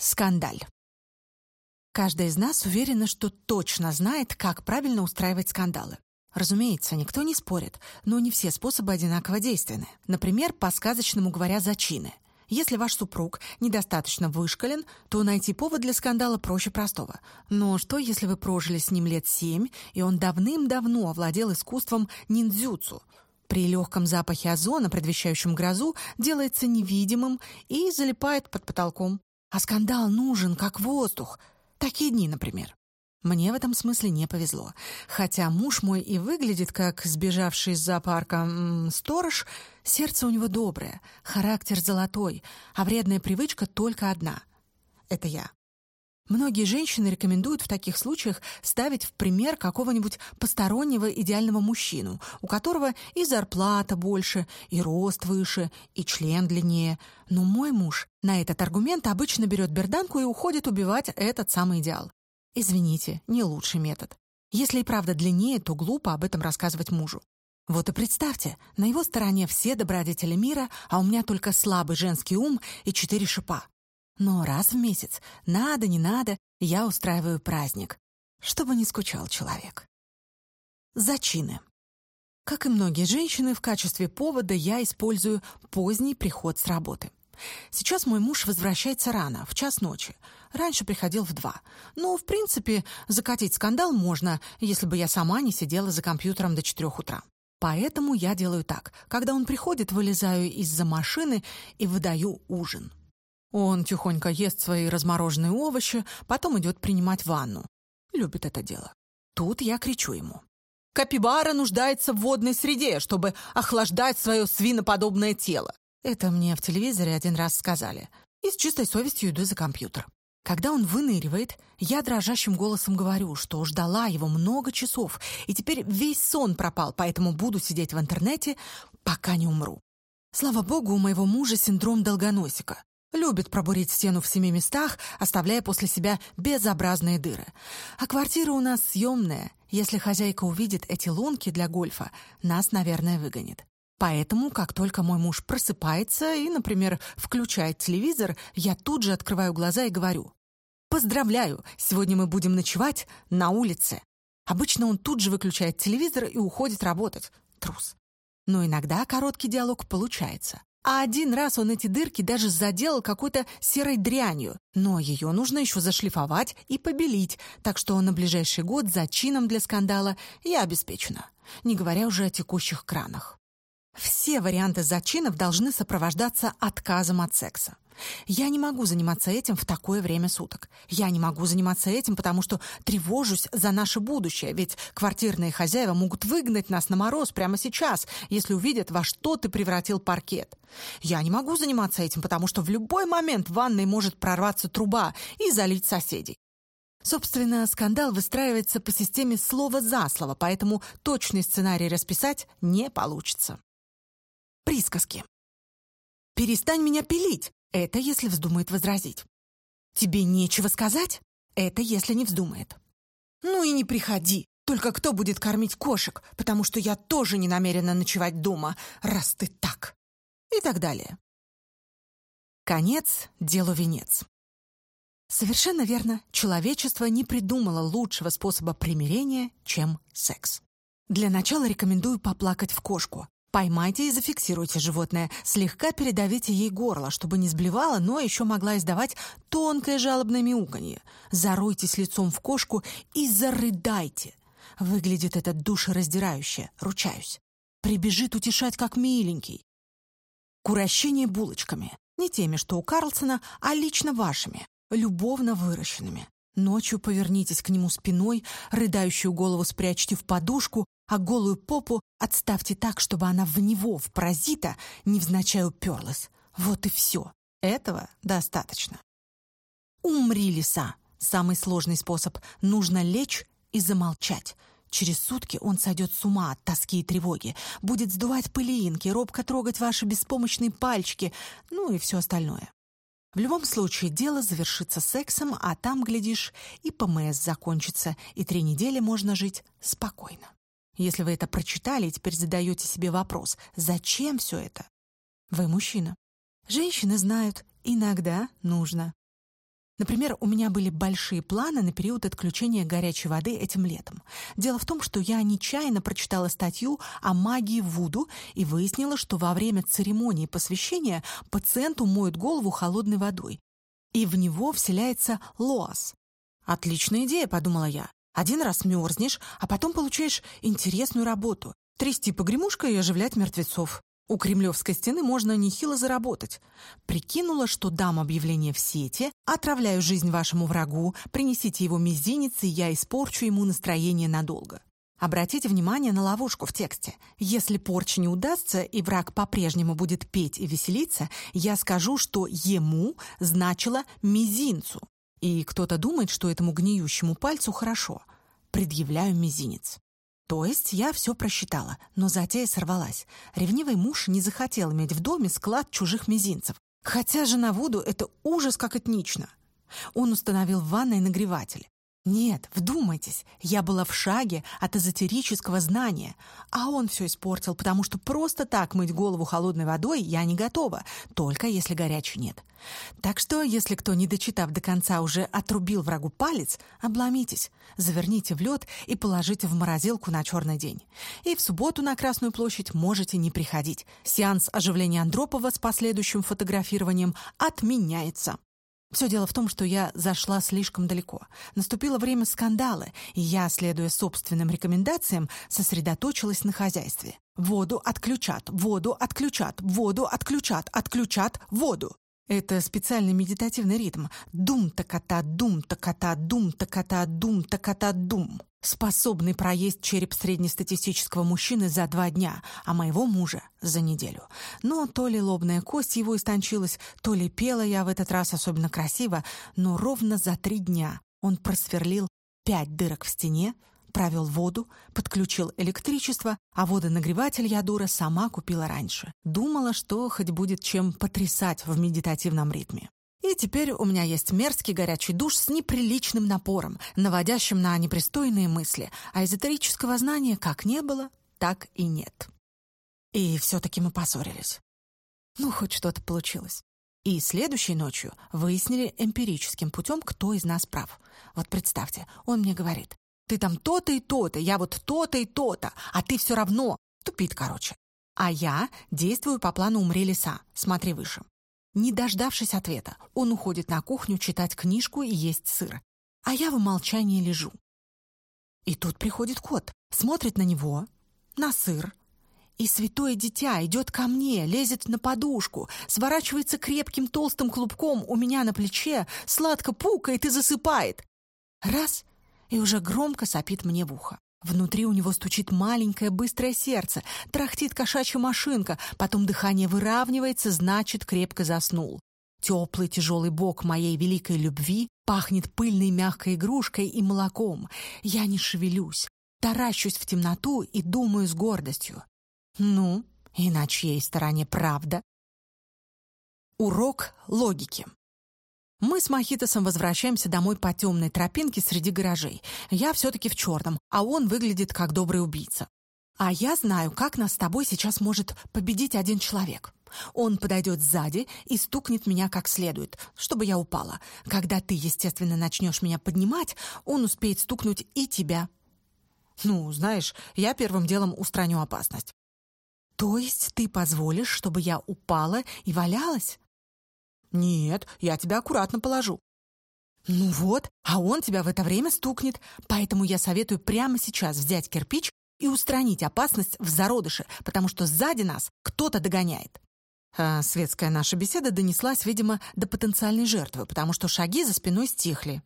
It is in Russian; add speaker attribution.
Speaker 1: Скандаль. Каждая из нас уверена, что точно знает, как правильно устраивать скандалы. Разумеется, никто не спорит, но не все способы одинаково действенны. Например, по-сказочному говоря, зачины. Если ваш супруг недостаточно вышкален, то найти повод для скандала проще простого. Но что, если вы прожили с ним лет семь, и он давным-давно овладел искусством ниндзюцу? При легком запахе озона, предвещающем грозу, делается невидимым и залипает под потолком. А скандал нужен, как воздух. Такие дни, например. Мне в этом смысле не повезло. Хотя муж мой и выглядит как сбежавший из зоопарка м -м, сторож, сердце у него доброе, характер золотой, а вредная привычка только одна — это я. Многие женщины рекомендуют в таких случаях ставить в пример какого-нибудь постороннего идеального мужчину, у которого и зарплата больше, и рост выше, и член длиннее. Но мой муж на этот аргумент обычно берет берданку и уходит убивать этот самый идеал. Извините, не лучший метод. Если и правда длиннее, то глупо об этом рассказывать мужу. Вот и представьте, на его стороне все добродетели мира, а у меня только слабый женский ум и четыре шипа. Но раз в месяц, надо, не надо, я устраиваю праздник, чтобы не скучал человек. Зачины. Как и многие женщины, в качестве повода я использую поздний приход с работы. Сейчас мой муж возвращается рано, в час ночи. Раньше приходил в два. Но, в принципе, закатить скандал можно, если бы я сама не сидела за компьютером до четырех утра. Поэтому я делаю так. Когда он приходит, вылезаю из-за машины и выдаю ужин. Он тихонько ест свои размороженные овощи, потом идет принимать ванну. Любит это дело. Тут я кричу ему. «Капибара нуждается в водной среде, чтобы охлаждать свое свиноподобное тело». Это мне в телевизоре один раз сказали. И с чистой совестью иду за компьютер. Когда он выныривает, я дрожащим голосом говорю, что ждала его много часов, и теперь весь сон пропал, поэтому буду сидеть в интернете, пока не умру. Слава богу, у моего мужа синдром долгоносика. Любит пробурить стену в семи местах, оставляя после себя безобразные дыры. А квартира у нас съемная. Если хозяйка увидит эти лунки для гольфа, нас, наверное, выгонит. Поэтому, как только мой муж просыпается и, например, включает телевизор, я тут же открываю глаза и говорю «Поздравляю, сегодня мы будем ночевать на улице». Обычно он тут же выключает телевизор и уходит работать. Трус. Но иногда короткий диалог получается. А один раз он эти дырки даже заделал какой-то серой дрянью, но ее нужно еще зашлифовать и побелить, так что на ближайший год зачином для скандала я обеспечена, не говоря уже о текущих кранах. Все варианты зачинов должны сопровождаться отказом от секса. Я не могу заниматься этим в такое время суток. Я не могу заниматься этим, потому что тревожусь за наше будущее, ведь квартирные хозяева могут выгнать нас на мороз прямо сейчас, если увидят, во что ты превратил паркет. Я не могу заниматься этим, потому что в любой момент в ванной может прорваться труба и залить соседей. Собственно, скандал выстраивается по системе слова за слово, поэтому точный сценарий расписать не получится. Присказки. «Перестань меня пилить!» Это если вздумает возразить. «Тебе нечего сказать?» Это если не вздумает. «Ну и не приходи. Только кто будет кормить кошек, потому что я тоже не намерена ночевать дома, раз ты так». И так далее. Конец делу венец. Совершенно верно, человечество не придумало лучшего способа примирения, чем секс. Для начала рекомендую поплакать в кошку. Поймайте и зафиксируйте животное, слегка передавите ей горло, чтобы не сблевало, но еще могла издавать тонкое жалобное мяуканье. Заройтесь лицом в кошку и зарыдайте. Выглядит это душераздирающе, ручаюсь. Прибежит утешать, как миленький. Курощение булочками. Не теми, что у Карлсона, а лично вашими, любовно выращенными. Ночью повернитесь к нему спиной, рыдающую голову спрячьте в подушку, а голую попу отставьте так, чтобы она в него, в паразита, невзначай уперлась. Вот и все. Этого достаточно. Умри, лиса. Самый сложный способ. Нужно лечь и замолчать. Через сутки он сойдет с ума от тоски и тревоги, будет сдувать пылинки, робко трогать ваши беспомощные пальчики, ну и все остальное. В любом случае, дело завершится сексом, а там, глядишь, и ПМС закончится, и три недели можно жить спокойно. Если вы это прочитали и теперь задаете себе вопрос, зачем все это? Вы мужчина. Женщины знают, иногда нужно. Например, у меня были большие планы на период отключения горячей воды этим летом. Дело в том, что я нечаянно прочитала статью о магии Вуду и выяснила, что во время церемонии посвящения пациенту моют голову холодной водой, и в него вселяется лоас. «Отличная идея», — подумала я. «Один раз мерзнешь, а потом получаешь интересную работу — трясти погремушкой и оживлять мертвецов. У Кремлевской стены можно нехило заработать. Прикинула, что дам объявление в сети, отравляю жизнь вашему врагу, принесите его мизинец, и я испорчу ему настроение надолго. Обратите внимание на ловушку в тексте. Если порча не удастся, и враг по-прежнему будет петь и веселиться, я скажу, что «ему» значило «мизинцу». И кто-то думает, что этому гниющему пальцу хорошо. Предъявляю мизинец. То есть я все просчитала, но затея сорвалась. Ревнивый муж не захотел иметь в доме склад чужих мизинцев. Хотя же на воду это ужас как этнично. Он установил в ванной нагреватель. Нет, вдумайтесь, я была в шаге от эзотерического знания, а он все испортил, потому что просто так мыть голову холодной водой я не готова, только если горячей нет. Так что, если кто, не дочитав до конца, уже отрубил врагу палец, обломитесь, заверните в лед и положите в морозилку на черный день. И в субботу на Красную площадь можете не приходить. Сеанс оживления Андропова с последующим фотографированием отменяется. Все дело в том, что я зашла слишком далеко. Наступило время скандала, и я, следуя собственным рекомендациям, сосредоточилась на хозяйстве. Воду отключат, воду отключат, воду отключат, отключат воду. Это специальный медитативный ритм. Дум-та-кота, дум-та-кота, дум-та-кота, дум-та-кота, дум. Способный проесть череп среднестатистического мужчины за два дня, а моего мужа — за неделю. Но то ли лобная кость его истончилась, то ли пела я в этот раз особенно красиво, но ровно за три дня он просверлил пять дырок в стене, Правил воду, подключил электричество, а водонагреватель я, дура, сама купила раньше. Думала, что хоть будет чем потрясать в медитативном ритме. И теперь у меня есть мерзкий горячий душ с неприличным напором, наводящим на непристойные мысли, а эзотерического знания как не было, так и нет. И все-таки мы поссорились. Ну, хоть что-то получилось. И следующей ночью выяснили эмпирическим путем, кто из нас прав. Вот представьте, он мне говорит, ты там то-то и то-то, я вот то-то и то-то, а ты все равно. Тупит, короче. А я действую по плану «Умри леса». Смотри выше. Не дождавшись ответа, он уходит на кухню читать книжку и есть сыр. А я в умолчании лежу. И тут приходит кот, смотрит на него, на сыр. И святое дитя идет ко мне, лезет на подушку, сворачивается крепким толстым клубком у меня на плече, сладко пукает и засыпает. Раз — и уже громко сопит мне в ухо. Внутри у него стучит маленькое быстрое сердце, трахтит кошачья машинка, потом дыхание выравнивается, значит, крепко заснул. Теплый тяжелый бок моей великой любви пахнет пыльной мягкой игрушкой и молоком. Я не шевелюсь, таращусь в темноту и думаю с гордостью. Ну, и на чьей стороне правда? Урок логики. Мы с Махитосом возвращаемся домой по темной тропинке среди гаражей. Я все-таки в черном, а он выглядит как добрый убийца. А я знаю, как нас с тобой сейчас может победить один человек. Он подойдет сзади и стукнет меня как следует, чтобы я упала. Когда ты, естественно, начнешь меня поднимать, он успеет стукнуть и тебя. Ну, знаешь, я первым делом устраню опасность. То есть ты позволишь, чтобы я упала и валялась? «Нет, я тебя аккуратно положу». «Ну вот, а он тебя в это время стукнет, поэтому я советую прямо сейчас взять кирпич и устранить опасность в зародыше, потому что сзади нас кто-то догоняет». А светская наша беседа донеслась, видимо, до потенциальной жертвы, потому что шаги за спиной стихли.